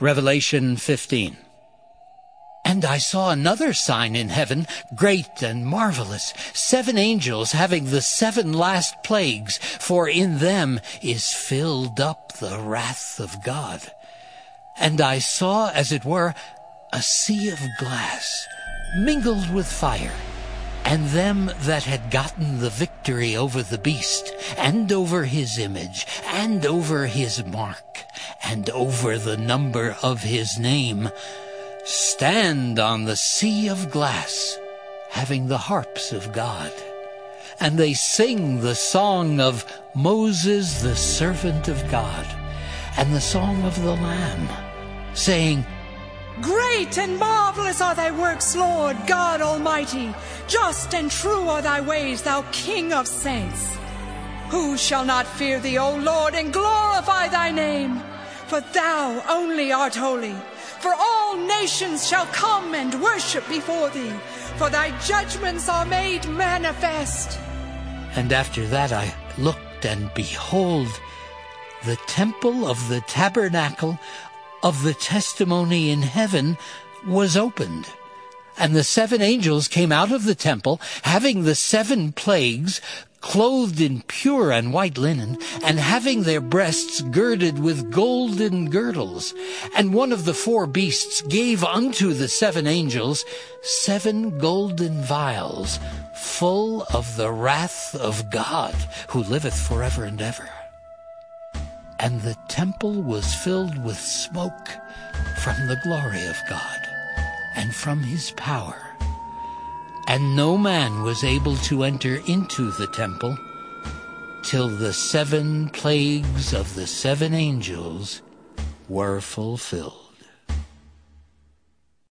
Revelation 15. And I saw another sign in heaven, great and marvelous, seven angels having the seven last plagues, for in them is filled up the wrath of God. And I saw, as it were, a sea of glass, mingled with fire, and them that had gotten the victory over the beast, and over his image, and over his mark, and over the number of his name, stand on the sea of glass, having the harps of God. And they sing the song of Moses, the servant of God, and the song of the Lamb, saying, Great and marvelous are thy works, Lord God Almighty. Just and true are thy ways, thou King of saints. Who shall not fear thee, O Lord, and glorify thy name? For thou only art holy. For all nations shall come and worship before thee, for thy judgments are made manifest. And after that I looked, and behold, the temple of the tabernacle of the testimony in heaven was opened. And the seven angels came out of the temple, having the seven plagues, clothed in pure and white linen, and having their breasts girded with golden girdles. And one of the four beasts gave unto the seven angels seven golden vials, full of the wrath of God, who liveth forever and ever. And the temple was filled with smoke from the glory of God, and from his power and no man was able to enter into the temple till the seven plagues of the seven angels were fulfilled.